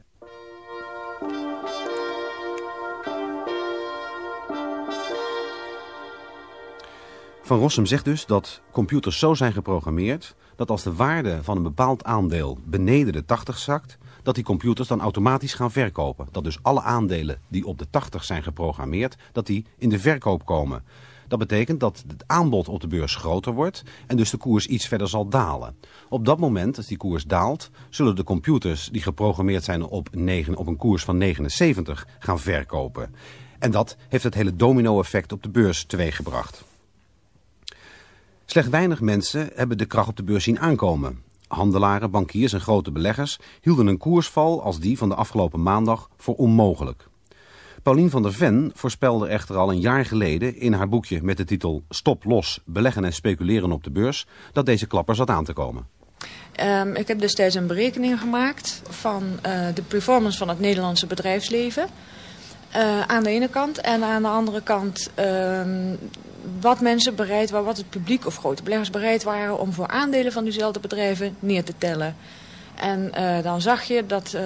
Speaker 8: Van Rossum zegt dus dat computers zo zijn geprogrammeerd dat als de waarde van een bepaald aandeel beneden de 80 zakt, dat die computers dan automatisch gaan verkopen. Dat dus alle aandelen die op de 80 zijn geprogrammeerd, dat die in de verkoop komen. Dat betekent dat het aanbod op de beurs groter wordt en dus de koers iets verder zal dalen. Op dat moment, als die koers daalt, zullen de computers die geprogrammeerd zijn op, 9, op een koers van 79 gaan verkopen. En dat heeft het hele domino-effect op de beurs teweeggebracht. Slechts weinig mensen hebben de kracht op de beurs zien aankomen. Handelaren, bankiers en grote beleggers hielden een koersval als die van de afgelopen maandag voor onmogelijk. Paulien van der Ven voorspelde echter al een jaar geleden in haar boekje met de titel Stop los, beleggen en speculeren op de beurs, dat deze klapper zat aan te komen.
Speaker 4: Um, ik heb destijds een berekening gemaakt van uh, de performance van het Nederlandse bedrijfsleven. Uh, aan de ene kant. En aan de andere kant um, wat mensen bereid waren, wat het publiek of grote beleggers bereid waren om voor aandelen van diezelfde bedrijven neer te tellen. En uh, dan zag je dat uh,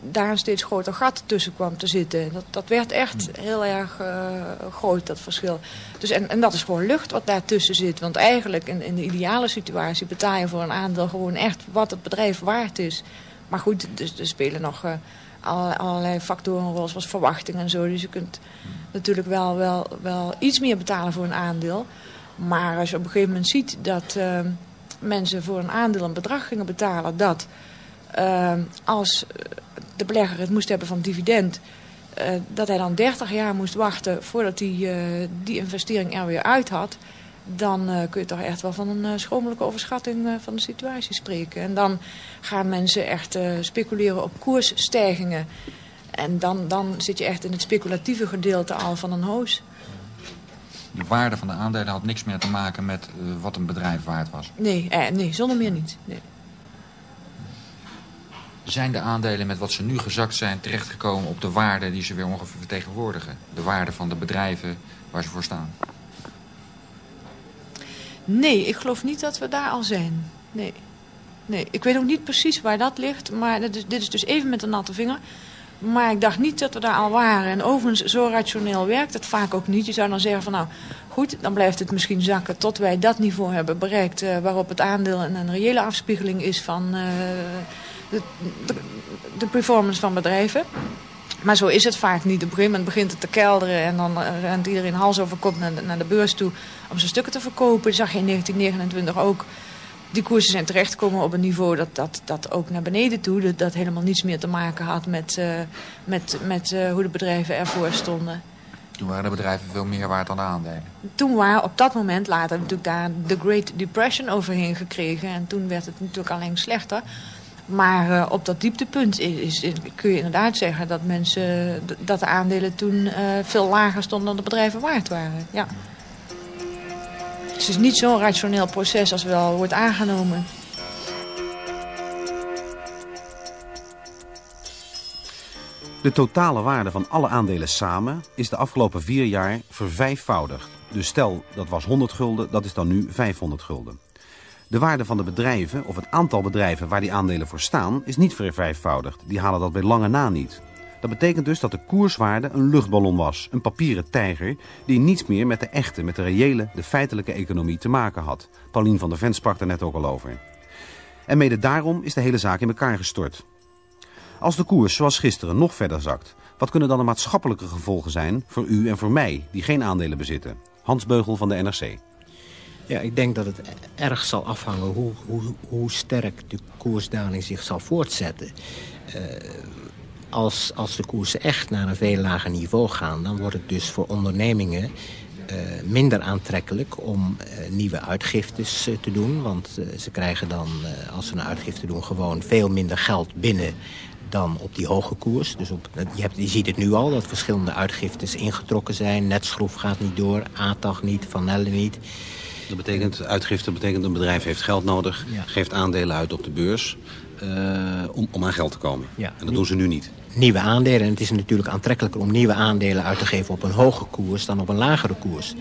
Speaker 4: daar een steeds groter gat tussen kwam te zitten. Dat, dat werd echt heel erg uh, groot, dat verschil. Dus en, en dat is gewoon lucht wat daartussen zit. Want eigenlijk in, in de ideale situatie betaal je voor een aandeel gewoon echt wat het bedrijf waard is. Maar goed, dus, er spelen nog allerlei, factoren een rol, zoals verwachting en zo. Dus je kunt natuurlijk wel, wel, wel iets meer betalen voor een aandeel. Maar als je op een gegeven moment ziet dat uh, mensen voor een aandeel een bedrag gingen betalen... dat uh, als de belegger het moest hebben van dividend... Uh, dat hij dan 30 jaar moest wachten voordat hij die investering er weer uit had... dan kun je toch echt wel van een schromelijke overschatting van de situatie spreken. En dan gaan mensen echt speculeren op koersstijgingen... En dan, dan zit je echt in het speculatieve gedeelte al van een hoos.
Speaker 11: De waarde van de aandelen had niks meer te maken met uh, wat een bedrijf waard was?
Speaker 4: Nee, eh, nee zonder meer niet. Nee.
Speaker 11: Zijn de aandelen met wat ze nu gezakt zijn terechtgekomen op de waarde die ze weer ongeveer vertegenwoordigen? De waarde van de bedrijven waar ze voor staan?
Speaker 4: Nee, ik geloof niet dat we daar al zijn. Nee. nee. Ik weet ook niet precies waar dat ligt, maar dit is, dit is dus even met een natte vinger... Maar ik dacht niet dat we daar al waren. En overigens, zo rationeel werkt het vaak ook niet. Je zou dan zeggen van nou, goed, dan blijft het misschien zakken tot wij dat niveau hebben bereikt... Uh, waarop het aandeel een, reële afspiegeling is van uh, de, de, performance van bedrijven. Maar zo is het vaak niet. Op een gegeven moment begint het te kelderen en dan uh, rent iedereen hals over kop naar de, naar de beurs toe... om zijn stukken te verkopen. Dat zag je in 1929 ook die koersen zijn terechtgekomen op een niveau dat, dat, dat ook naar beneden toe... dat, dat helemaal niets meer te maken had met, uh, met, met uh, hoe de bedrijven ervoor stonden.
Speaker 11: Toen waren de bedrijven veel meer waard dan de aandelen?
Speaker 4: Toen waren op dat moment later natuurlijk daar de Great Depression overheen gekregen. En toen werd het natuurlijk alleen slechter. Maar uh, op dat dieptepunt is, is, kun je inderdaad zeggen dat, mensen, dat de aandelen toen veel lager stonden dan de bedrijven waard waren. Ja. Het is niet zo'n rationeel proces als wel wordt aangenomen.
Speaker 8: De totale waarde van alle aandelen samen is de afgelopen vier jaar vervijfvoudigd. Dus stel dat was 100 gulden, dat is dan nu 500 gulden. De waarde van de bedrijven, of het aantal bedrijven waar die aandelen voor staan, is niet vervijfvoudigd. Die halen dat bij lange na niet. Dat betekent dus dat de koerswaarde een luchtballon was. Een papieren tijger die niets meer met de echte, met de reële, de feitelijke economie te maken had. Paulien van der Ven sprak er net ook al over. En mede daarom is de hele zaak in elkaar gestort. Als de koers zoals gisteren nog verder zakt, wat kunnen dan de maatschappelijke gevolgen zijn voor u en voor mij die geen aandelen bezitten? Hans Beugel van de NRC.
Speaker 3: Ja, ik denk dat het erg zal afhangen hoe, hoe, hoe sterk de koersdaling zich zal voortzetten. Uh, als, als de koersen echt naar een veel lager niveau gaan... dan wordt het dus voor ondernemingen uh, minder aantrekkelijk om uh, nieuwe uitgiftes uh, te doen. Want ze krijgen dan, als ze een uitgifte doen, gewoon veel minder geld binnen dan op die hoge koers. Dus op, je, hebt, je ziet het nu al, dat verschillende uitgiftes ingetrokken zijn. Netschroef gaat niet door, ATAG niet, Van Nelle niet.
Speaker 8: Dat betekent, uitgifte betekent een bedrijf heeft geld nodig, geeft aandelen uit op de beurs uh, om, om aan geld te komen. Ja. En dat doen ze nu niet.
Speaker 3: Nieuwe aandelen. En het is natuurlijk aantrekkelijker om nieuwe aandelen uit te geven op een hoge koers dan op een lagere koers.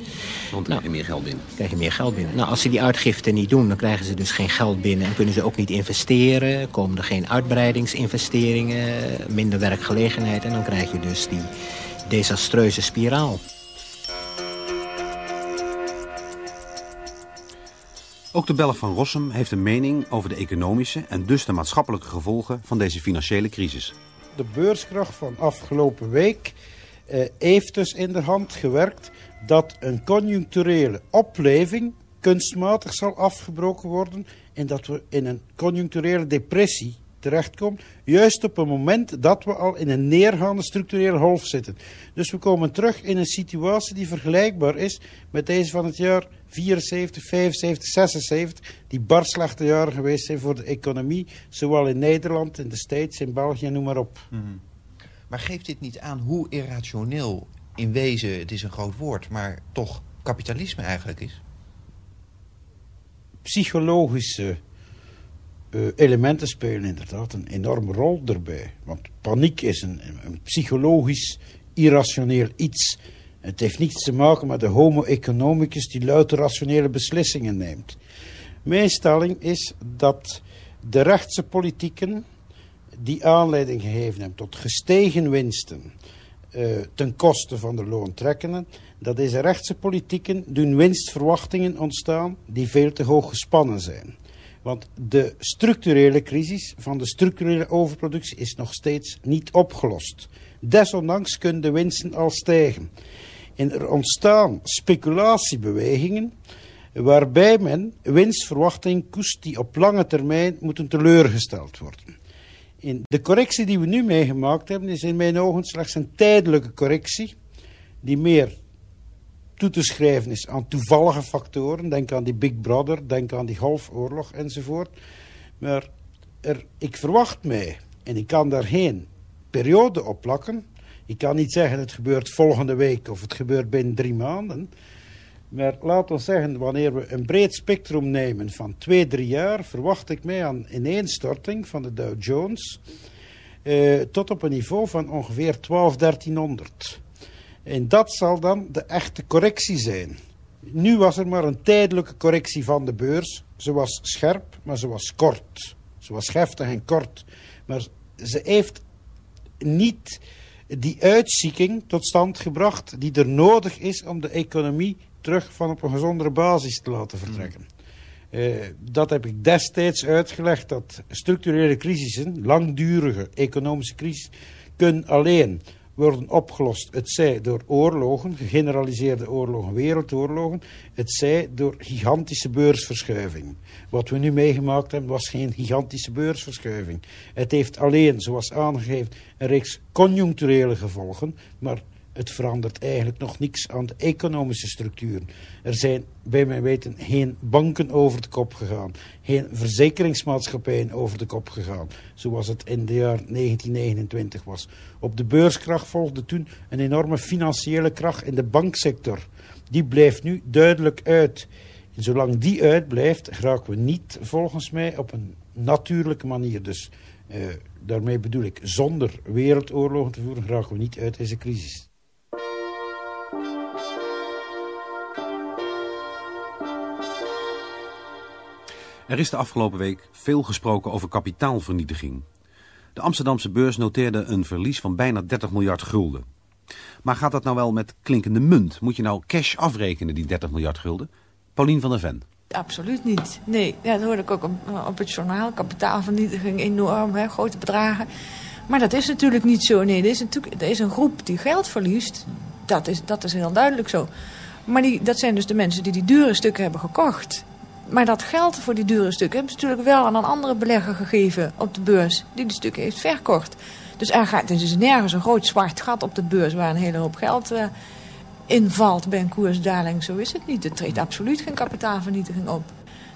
Speaker 8: Want dan krijg je meer geld binnen.
Speaker 3: krijg je meer geld binnen. Nou, als ze die uitgifte niet doen, dan krijgen ze dus geen geld binnen. En kunnen ze ook niet investeren. Komen er geen uitbreidingsinvesteringen, minder werkgelegenheid. En dan krijg je dus die desastreuze spiraal.
Speaker 8: Ook de Bellen van Rossum heeft een mening over de economische en dus de maatschappelijke gevolgen van deze financiële crisis.
Speaker 5: De beurskracht van afgelopen week eh, heeft dus in de hand gewerkt dat een conjuncturele opleving kunstmatig zal afgebroken worden en dat we in een conjuncturele depressie terechtkomen. Juist op het moment dat we al in een neergaande structurele golf zitten. Dus we komen terug in een situatie die vergelijkbaar is met deze van het jaar 74, 75, 76. Die bar slechte jaren geweest zijn voor de economie. Zowel in Nederland, in de States, in België, noem maar op. Mhm.
Speaker 9: Maar geeft dit niet aan hoe irrationeel in wezen, het is een groot woord, maar toch kapitalisme eigenlijk is?
Speaker 5: Psychologische uh, elementen spelen inderdaad een enorme rol erbij. Want paniek is een, een psychologisch irrationeel iets. Het heeft niets te maken met de homo economicus die louter rationele beslissingen neemt. Mijn stelling is dat de rechtse politieken die aanleiding gegeven hebben tot gestegen winsten uh, ten koste van de loontrekkenden, dat deze rechtse politieken doen winstverwachtingen ontstaan die veel te hoog gespannen zijn. Want de structurele crisis van de structurele overproductie is nog steeds niet opgelost. Desondanks kunnen winsten al stijgen. En er ontstaan speculatiebewegingen waarbij men winstverwachting koest die op lange termijn moeten teleurgesteld worden. In de correctie die we nu meegemaakt hebben is in mijn ogen slechts een tijdelijke correctie die meer toe te schrijven is aan toevallige factoren. Denk aan die Big Brother, denk aan die Golfoorlog enzovoort. Maar er, ik verwacht mij, en ik kan daar geen periode op plakken. Ik kan niet zeggen het gebeurt volgende week of het gebeurt binnen drie maanden. Maar laten we zeggen, wanneer we een breed spectrum nemen van twee, drie jaar, verwacht ik mij aan ineenstorting van de Dow Jones eh, tot op een niveau van ongeveer 12, 1300. En dat zal dan de echte correctie zijn. Nu was er maar een tijdelijke correctie van de beurs. Ze was scherp, maar ze was kort. Ze was heftig en kort. Maar ze heeft niet die uitzieking tot stand gebracht die er nodig is om de economie terug van op een gezondere basis te laten vertrekken. Uh, dat heb ik destijds uitgelegd, dat structurele crisissen, langdurige economische crisis, kunnen alleen worden opgelost. Het zij door oorlogen, gegeneraliseerde oorlogen, wereldoorlogen. Het zij door gigantische beursverschuivingen. Wat we nu meegemaakt hebben was geen gigantische beursverschuiving. Het heeft alleen, zoals aangegeven, een reeks conjuncturele gevolgen. Maar het verandert eigenlijk nog niks aan de economische structuren. Er zijn bij mijn weten geen banken over de kop gegaan. Geen verzekeringsmaatschappijen over de kop gegaan. Zoals het in de jaar 1929 was. Op de beurskracht volgde toen een enorme financiële kracht in de banksector. Die blijft nu duidelijk uit. En zolang die uitblijft, geraken we niet volgens mij op een natuurlijke manier. Dus uh, daarmee bedoel ik, zonder wereldoorlogen te voeren, geraken we niet uit deze crisis.
Speaker 8: Er is de afgelopen week veel gesproken over kapitaalvernietiging. De Amsterdamse beurs noteerde een verlies van bijna 30 miljard gulden. Maar gaat dat nou wel met klinkende munt? Moet je nou cash afrekenen, die 30 miljard gulden? Paulien van der Ven.
Speaker 4: Absoluut niet. Nee, ja, dat hoorde ik ook op, het journaal. Kapitaalvernietiging enorm, hè, grote bedragen. Maar dat is natuurlijk niet zo. Nee, er is, natuurlijk, er is een groep die geld verliest. Dat is, dat is heel duidelijk zo. Maar die, dat zijn dus de mensen die die dure stukken hebben gekocht. Maar dat geld voor die dure stukken hebben ze natuurlijk wel aan een andere belegger gegeven op de beurs. Die die stukken heeft verkocht. Dus er gaat, dus nergens een groot zwart gat op de beurs waar een hele hoop geld uh, invalt bij een koersdaling. Zo is het niet. Er treedt absoluut geen kapitaalvernietiging op.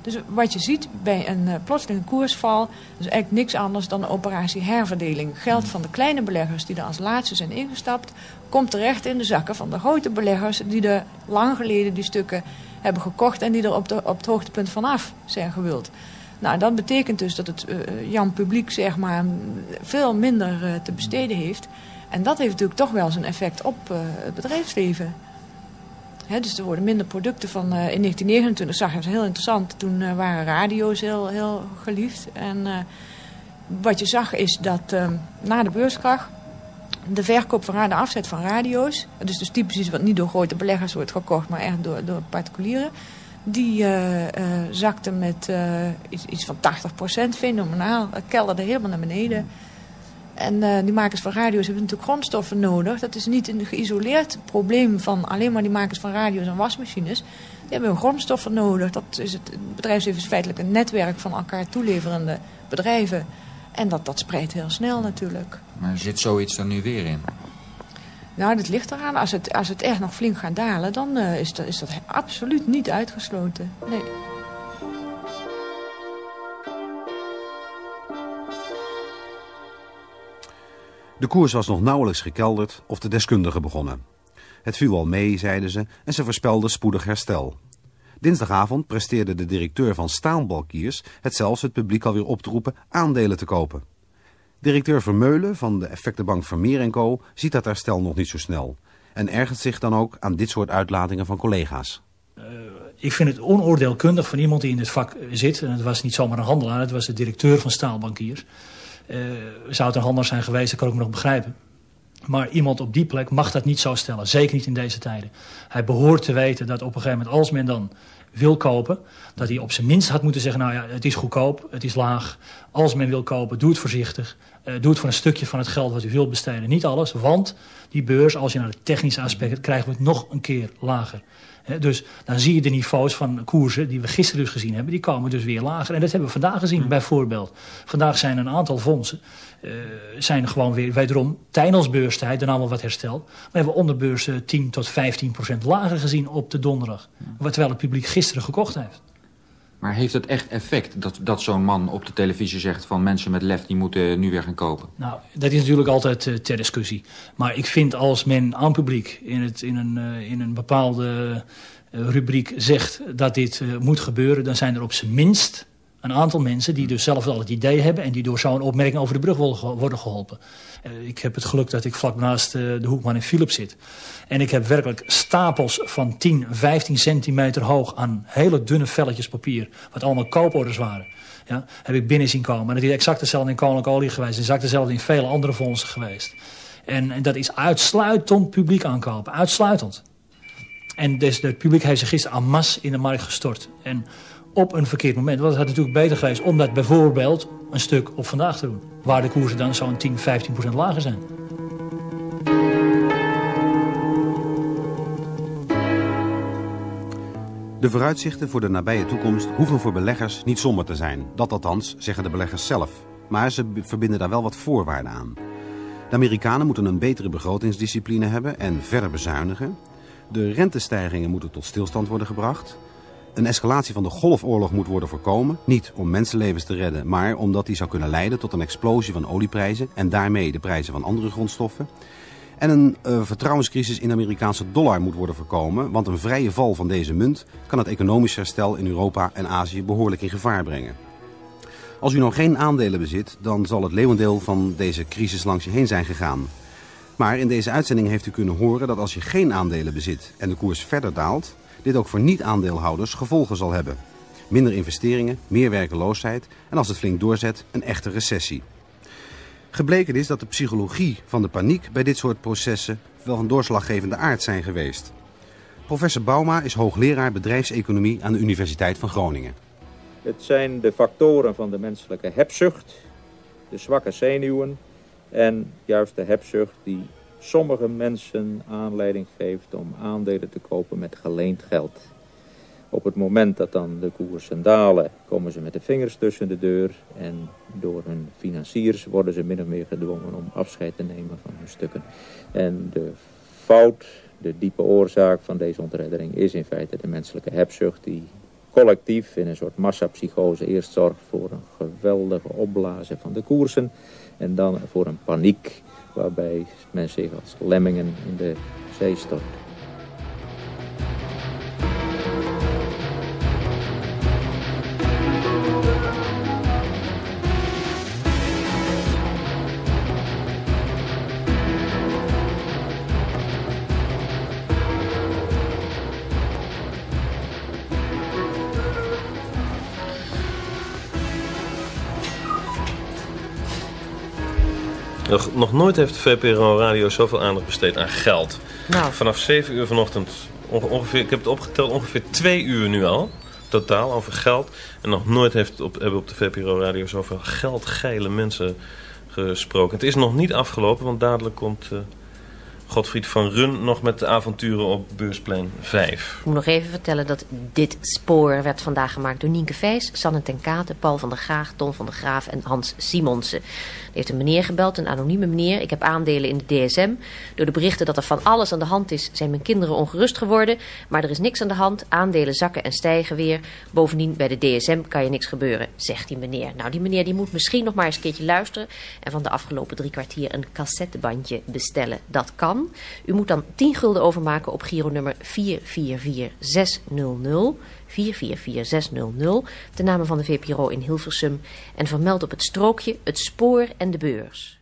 Speaker 4: Dus wat je ziet bij een uh, plotselinge koersval... is eigenlijk niks anders dan een operatie herverdeling. Geld van de kleine beleggers die er als laatste zijn ingestapt... komt terecht in de zakken van de grote beleggers... die er lang geleden die stukken hebben gekocht... en die er op, op het hoogtepunt vanaf zijn gewild. Nou, dat betekent dus dat het uh, Jan publiek zeg maar, veel minder uh, te besteden heeft. En dat heeft natuurlijk toch wel zijn effect op uh, het bedrijfsleven. Dus er worden minder producten van... In 1929 zag je het heel interessant. Toen waren radio's heel, heel geliefd. En wat je zag is dat na de beurskracht... de verkoop van de afzet van radio's... dus, dus typisch iets wat niet door grote beleggers wordt gekocht... maar echt door, door particulieren... die zakte met iets, iets van 80% fenomenaal. Dat kelderde helemaal naar beneden... En die makers van radio's hebben natuurlijk grondstoffen nodig. Dat is niet een geïsoleerd probleem van alleen maar die makers van radio's en wasmachines. Die hebben grondstoffen nodig. Dat is het, het bedrijfsleven is feitelijk een netwerk van elkaar toeleverende bedrijven. En dat, dat spreidt heel snel natuurlijk.
Speaker 11: Maar zit zoiets er nu weer in?
Speaker 4: Nou, dat ligt eraan. Als het, als het echt nog flink gaat dalen, dan uh, is, dat, is dat absoluut niet uitgesloten. Nee.
Speaker 8: De koers was nog nauwelijks gekelderd of de deskundigen begonnen. Het viel al mee, zeiden ze, en ze voorspelden spoedig herstel. Dinsdagavond presteerde de directeur van Staalbalkiers het zelfs het publiek alweer op te roepen aandelen te kopen. Directeur Vermeulen van de effectenbank Vermeer Co. ziet dat herstel nog niet zo snel. En ergert zich dan ook aan dit soort uitlatingen van collega's.
Speaker 13: Uh, ik vind het onoordeelkundig van iemand die in het vak zit. En het was niet zomaar een handelaar, het was de directeur van Staalbankiers. Uh, zou het een handel zijn geweest, dat kan ik me nog begrijpen. Maar iemand op die plek mag dat niet zo stellen. Zeker niet in deze tijden. Hij behoort te weten dat op een gegeven moment als men dan wil kopen... dat hij op zijn minst had moeten zeggen... nou ja, het is goedkoop, het is laag. Als men wil kopen, doe het voorzichtig. Uh, doe het voor een stukje van het geld wat u wilt besteden. Niet alles, want die beurs, als je naar de technische aspecten... krijgen we het nog een keer lager. Dus dan zie je de niveaus van koersen die we gisteren dus gezien hebben... die komen dus weer lager. En dat hebben we vandaag gezien, bijvoorbeeld. Vandaag zijn een aantal fondsen... Uh, zijn gewoon weer wederom tijdens beurstijd dan allemaal wat hersteld. We hebben onderbeursen 10 tot 15 procent lager gezien op de donderdag. Terwijl het publiek gisteren gekocht heeft.
Speaker 11: Maar heeft het echt effect dat, dat zo'n man op de televisie zegt... van mensen met lef die moeten nu weer gaan kopen?
Speaker 13: Nou, dat is natuurlijk altijd uh, ter discussie. Maar ik vind als men aan publiek in, het, in, een, uh, in een bepaalde uh, rubriek zegt... dat dit moet gebeuren, dan zijn er op zijn minst een aantal mensen... die dus zelf al het idee hebben... en die door zo'n opmerking over de brug worden geholpen. ik heb het geluk dat ik vlak naast de Hoekman in Philips zit... En ik heb werkelijk stapels van 10, 15 centimeter hoog aan hele dunne velletjes papier. Wat allemaal kooporders waren. Ja, heb ik binnen zien komen. En dat is exact hetzelfde in Koninklijke Olie geweest. Exact hetzelfde in vele andere fondsen geweest. En, en dat is uitsluitend publiek aankopen. Uitsluitend. En dus het publiek heeft zich gisteren en masse in de markt gestort. En op een verkeerd moment. Want het had natuurlijk beter geweest om dat bijvoorbeeld een stuk op vandaag te doen. Waar de koersen dan zo'n 10, 15 procent lager zijn.
Speaker 8: De vooruitzichten voor de nabije toekomst hoeven voor beleggers niet somber te zijn. Dat althans, zeggen de beleggers zelf. Maar ze verbinden daar wel wat voorwaarden aan. De Amerikanen moeten een betere begrotingsdiscipline hebben en verder bezuinigen. De rentestijgingen moeten tot stilstand worden gebracht. Een escalatie van de golfoorlog moet worden voorkomen. Niet om mensenlevens te redden, maar omdat die zou kunnen leiden tot een explosie van olieprijzen... en daarmee de prijzen van andere grondstoffen. En een uh, vertrouwenscrisis in de Amerikaanse dollar moet worden voorkomen, want een vrije val van deze munt kan het economisch herstel in Europa en Azië behoorlijk in gevaar brengen. Als u nog geen aandelen bezit, dan zal het leeuwendeel van deze crisis langs je heen zijn gegaan. Maar in deze uitzending heeft u kunnen horen dat als je geen aandelen bezit en de koers verder daalt, dit ook voor niet-aandeelhouders gevolgen zal hebben. Minder investeringen, meer werkeloosheid en als het flink doorzet, een echte recessie. Gebleken is dat de psychologie van de paniek bij dit soort processen wel van doorslaggevende aard zijn geweest. Professor Bauma is hoogleraar bedrijfseconomie aan de Universiteit van Groningen.
Speaker 14: Het zijn de factoren van de menselijke hebzucht, de zwakke zenuwen en juist de hebzucht die sommige mensen aanleiding geeft om aandelen te kopen met geleend geld. Op het moment dat dan de koersen dalen, komen ze met de vingers tussen de deur. En door hun financiers worden ze min of meer gedwongen om afscheid te nemen van hun stukken. En de fout, de diepe oorzaak van deze ontreddering is in feite de menselijke hebzucht die collectief in een soort massapsychose eerst zorgt voor een geweldige opblazen van de koersen en dan voor een paniek waarbij men zich als lemmingen in de zee stort.
Speaker 15: Nog, nog nooit heeft de VPRO Radio zoveel aandacht besteed aan geld.
Speaker 1: Nou.
Speaker 15: Vanaf 7 uur vanochtend, onge- ongeveer, ik heb het opgeteld, ongeveer 2 uur nu al. Totaal over geld. En nog nooit heeft op, hebben op de VPRO Radio zoveel geldgeile mensen gesproken. Het is nog niet afgelopen, want dadelijk komt eh, Godfried van Run nog met de avonturen op Beursplein 5.
Speaker 1: Ik moet nog even vertellen dat dit spoor werd vandaag gemaakt door Nienke Vijs, Sanne ten Katen, Paul van der Graag, Ton van der Graaf en Hans Simonsen. Heeft een meneer gebeld, een anonieme meneer. Ik heb aandelen in de DSM. Door de berichten dat er van alles aan de hand is, zijn mijn kinderen ongerust geworden. Maar er is niks aan de hand. Aandelen zakken en stijgen weer. Bovendien, bij de DSM kan je niks gebeuren, zegt die meneer. Nou, die meneer die moet misschien nog maar eens een keertje luisteren. En van de afgelopen drie kwartier een cassettebandje bestellen. Dat kan. U moet dan 10 gulden overmaken op Giro nummer 444600. 444600, de namen van de VPRO in Hilversum. En vermeld op het strookje het spoor en de beurs.